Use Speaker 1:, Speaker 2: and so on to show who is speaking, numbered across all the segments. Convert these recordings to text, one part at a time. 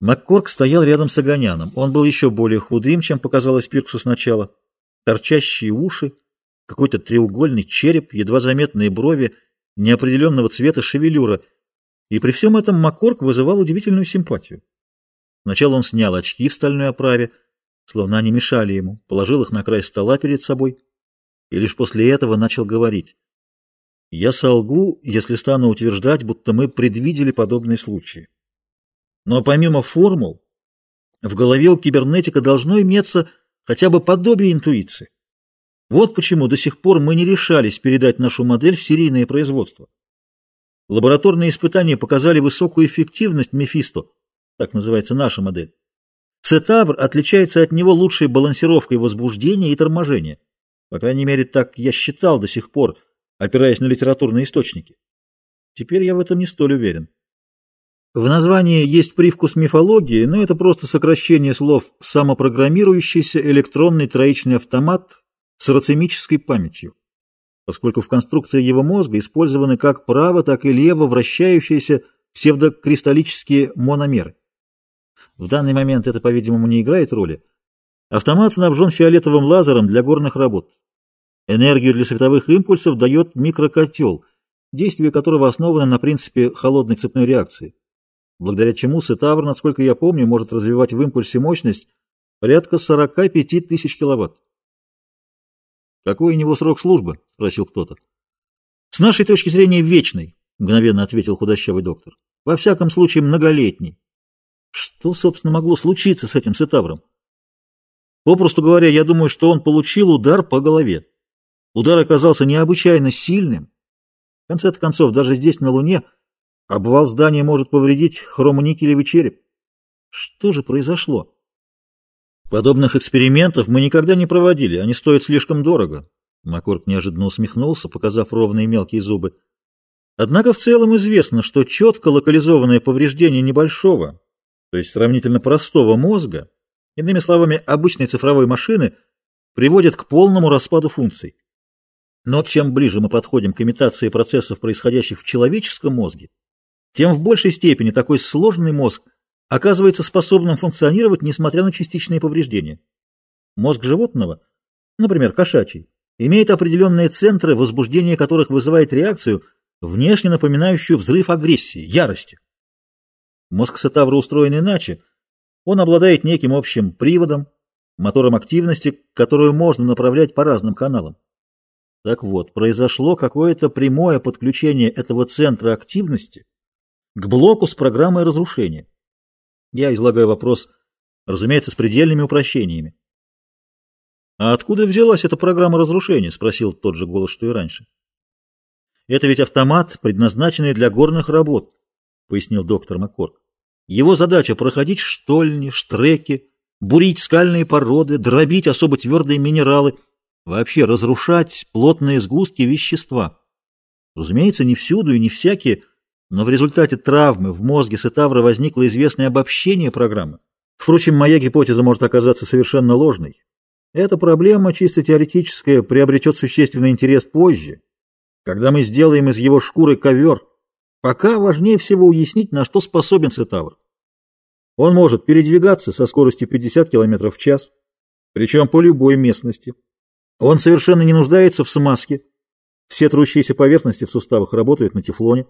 Speaker 1: Маккорк стоял рядом с Огоняном. Он был еще более худым, чем показалось Пирксу сначала. Торчащие уши, какой-то треугольный череп, едва заметные брови, неопределенного цвета шевелюра. И при всем этом Маккорк вызывал удивительную симпатию. Сначала он снял очки в стальной оправе, словно они мешали ему, положил их на край стола перед собой и лишь после этого начал говорить. «Я солгу, если стану утверждать, будто мы предвидели подобные случаи. Но помимо формул, в голове у кибернетика должно иметься хотя бы подобие интуиции. Вот почему до сих пор мы не решались передать нашу модель в серийное производство. Лабораторные испытания показали высокую эффективность Мефисто, так называется наша модель. Цетавр отличается от него лучшей балансировкой возбуждения и торможения. По крайней мере, так я считал до сих пор, опираясь на литературные источники. Теперь я в этом не столь уверен. В названии есть привкус мифологии, но это просто сокращение слов «самопрограммирующийся электронный троичный автомат с рацемической памятью», поскольку в конструкции его мозга использованы как право, так и лево вращающиеся псевдокристаллические мономеры. В данный момент это, по-видимому, не играет роли. Автомат снабжен фиолетовым лазером для горных работ. Энергию для световых импульсов дает микрокотел, действие которого основано на принципе холодной цепной реакции благодаря чему Сетавр, насколько я помню, может развивать в импульсе мощность порядка 45 тысяч киловатт. «Какой у него срок службы?» — спросил кто-то. «С нашей точки зрения вечный», — мгновенно ответил худощавый доктор. «Во всяком случае многолетний». Что, собственно, могло случиться с этим Сетавром? Попросту говоря, я думаю, что он получил удар по голове. Удар оказался необычайно сильным. В конце концов, даже здесь, на Луне, Обвал здания может повредить хромоникелевый череп. Что же произошло? Подобных экспериментов мы никогда не проводили, они стоят слишком дорого. Макорк неожиданно усмехнулся, показав ровные мелкие зубы. Однако в целом известно, что четко локализованное повреждение небольшого, то есть сравнительно простого мозга, иными словами, обычной цифровой машины, приводит к полному распаду функций. Но чем ближе мы подходим к имитации процессов, происходящих в человеческом мозге, тем в большей степени такой сложный мозг оказывается способным функционировать, несмотря на частичные повреждения. Мозг животного, например, кошачий, имеет определенные центры, возбуждение которых вызывает реакцию, внешне напоминающую взрыв агрессии, ярости. Мозг сетавра устроен иначе. Он обладает неким общим приводом, мотором активности, которую можно направлять по разным каналам. Так вот, произошло какое-то прямое подключение этого центра активности к блоку с программой разрушения. Я излагаю вопрос, разумеется, с предельными упрощениями. «А откуда взялась эта программа разрушения?» — спросил тот же голос, что и раньше. «Это ведь автомат, предназначенный для горных работ», — пояснил доктор Маккорк. «Его задача — проходить штольни, штреки, бурить скальные породы, дробить особо твердые минералы, вообще разрушать плотные сгустки вещества. Разумеется, не всюду и не всякие — но в результате травмы в мозге Сетавра возникло известное обобщение программы. Впрочем, моя гипотеза может оказаться совершенно ложной. Эта проблема, чисто теоретическая, приобретет существенный интерес позже, когда мы сделаем из его шкуры ковер. Пока важнее всего уяснить, на что способен Сетавр. Он может передвигаться со скоростью 50 км в час, причем по любой местности. Он совершенно не нуждается в смазке. Все трущиеся поверхности в суставах работают на тефлоне.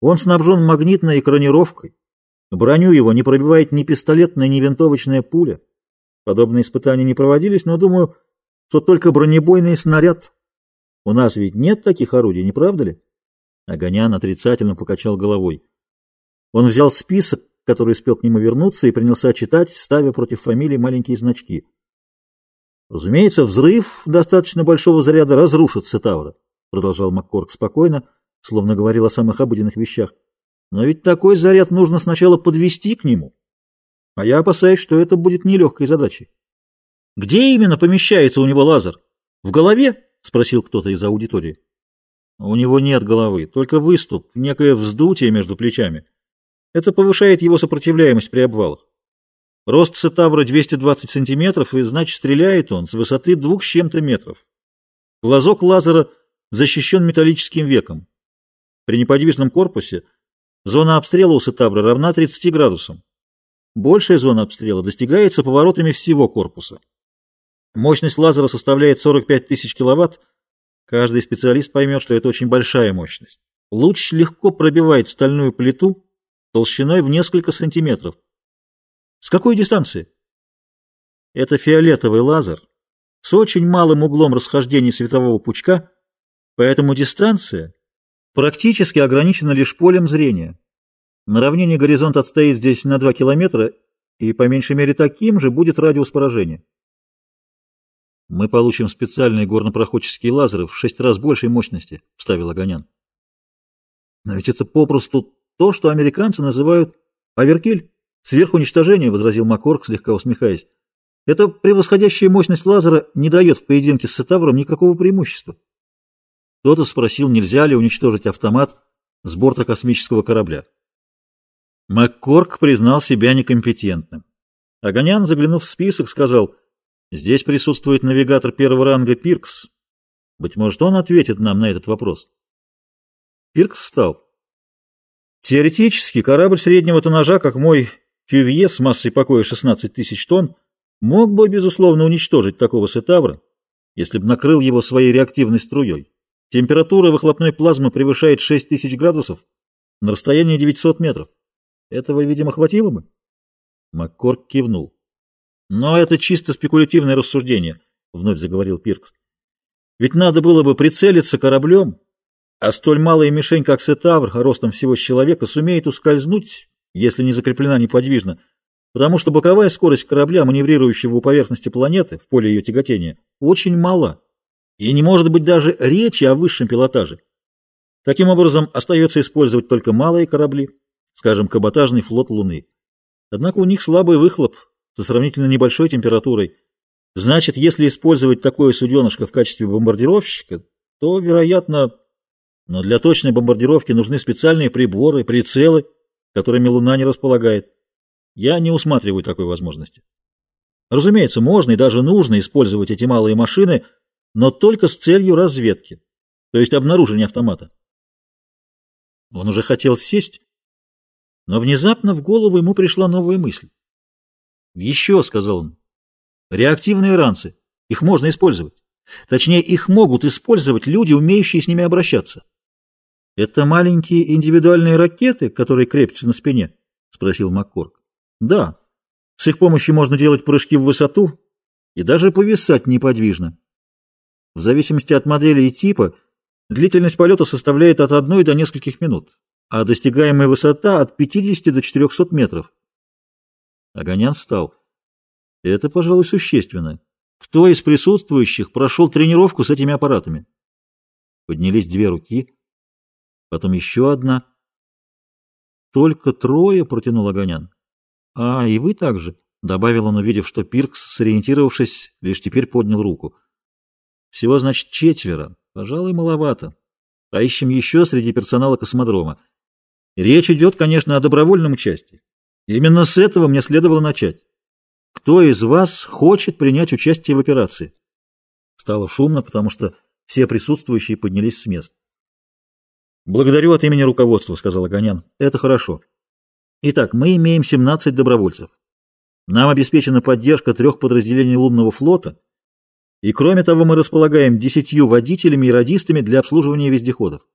Speaker 1: Он снабжен магнитной экранировкой. Броню его не пробивает ни пистолетная, ни винтовочная пуля. Подобные испытания не проводились, но думаю, что только бронебойный снаряд. У нас ведь нет таких орудий, не правда ли? Огонян отрицательно покачал головой. Он взял список, который успел к нему вернуться, и принялся читать, ставя против фамилии маленькие значки. Разумеется, взрыв достаточно большого заряда разрушит Сетавра, продолжал Маккорк спокойно, — словно говорил о самых обыденных вещах. Но ведь такой заряд нужно сначала подвести к нему. А я опасаюсь, что это будет нелегкой задачей. Где именно помещается у него лазер? В голове? Спросил кто-то из аудитории. У него нет головы, только выступ, некое вздутие между плечами. Это повышает его сопротивляемость при обвалах. Рост цитавра 220 сантиметров, и значит стреляет он с высоты двух с чем-то метров. Глазок лазера защищен металлическим веком. При неподвижном корпусе зона обстрела у Сетабра равна 30 градусам. Большая зона обстрела достигается поворотами всего корпуса. Мощность лазера составляет 45 тысяч киловатт. Каждый специалист поймет, что это очень большая мощность. Луч легко пробивает стальную плиту толщиной в несколько сантиметров. С какой дистанции? Это фиолетовый лазер с очень малым углом расхождения светового пучка, поэтому дистанция практически ограничена лишь полем зрения. На равнине горизонт отстоит здесь на 2 километра, и по меньшей мере таким же будет радиус поражения. Мы получим специальные горнопроходческие лазеры в шесть раз большей мощности, — вставил Огонян. Но ведь это попросту то, что американцы называют оверкиль, сверхуничтожение, — возразил Маккорк, слегка усмехаясь. Эта превосходящая мощность лазера не дает в поединке с Сетавром никакого преимущества. Кто-то спросил, нельзя ли уничтожить автомат с борта космического корабля. Маккорк признал себя некомпетентным. Огонян, заглянув в список, сказал, «Здесь присутствует навигатор первого ранга Пиркс. Быть может, он ответит нам на этот вопрос». Пиркс встал. Теоретически, корабль среднего тоннажа, как мой Кювье с массой покоя 16 тысяч тонн, мог бы, безусловно, уничтожить такого сетавра, если бы накрыл его своей реактивной струей. Температура выхлопной плазмы превышает 6000 градусов на расстоянии 900 метров. Этого, видимо, хватило бы? Маккорд кивнул. Но это чисто спекулятивное рассуждение, вновь заговорил Пиркс. Ведь надо было бы прицелиться кораблем, а столь малая мишень, как Сетавр, ростом всего человека, сумеет ускользнуть, если не закреплена неподвижно, потому что боковая скорость корабля, маневрирующего у поверхности планеты в поле ее тяготения, очень мала. И не может быть даже речи о высшем пилотаже. Таким образом, остается использовать только малые корабли, скажем, каботажный флот Луны. Однако у них слабый выхлоп со сравнительно небольшой температурой. Значит, если использовать такое суденышко в качестве бомбардировщика, то, вероятно... Но для точной бомбардировки нужны специальные приборы, прицелы, которыми Луна не располагает. Я не усматриваю такой возможности. Разумеется, можно и даже нужно использовать эти малые машины – но только с целью разведки, то есть обнаружения автомата. Он уже хотел сесть, но внезапно в голову ему пришла новая мысль. «Еще», — сказал он, — «реактивные ранцы, их можно использовать. Точнее, их могут использовать люди, умеющие с ними обращаться». «Это маленькие индивидуальные ракеты, которые крепятся на спине?» — спросил Маккорк. «Да. С их помощью можно делать прыжки в высоту и даже повисать неподвижно. В зависимости от модели и типа, длительность полета составляет от одной до нескольких минут, а достигаемая высота от 50 до 400 метров. Огонян встал. Это, пожалуй, существенно. Кто из присутствующих прошел тренировку с этими аппаратами? Поднялись две руки, потом еще одна. Только трое, протянул Огонян. А, и вы также, добавил он, увидев, что Пиркс, сориентировавшись, лишь теперь поднял руку. Всего, значит, четверо. Пожалуй, маловато. Поищем еще среди персонала космодрома. Речь идет, конечно, о добровольном участии. Именно с этого мне следовало начать. Кто из вас хочет принять участие в операции? Стало шумно, потому что все присутствующие поднялись с мест. «Благодарю от имени руководства», — сказал Огонян. «Это хорошо. Итак, мы имеем 17 добровольцев. Нам обеспечена поддержка трех подразделений лунного флота и кроме того, мы располагаем десятью водителями и радистами для обслуживания вездеходов.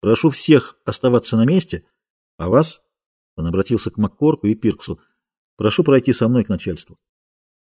Speaker 1: Прошу всех оставаться на месте, а вас, он обратился к Маккорку и Пирксу, прошу пройти со мной к начальству.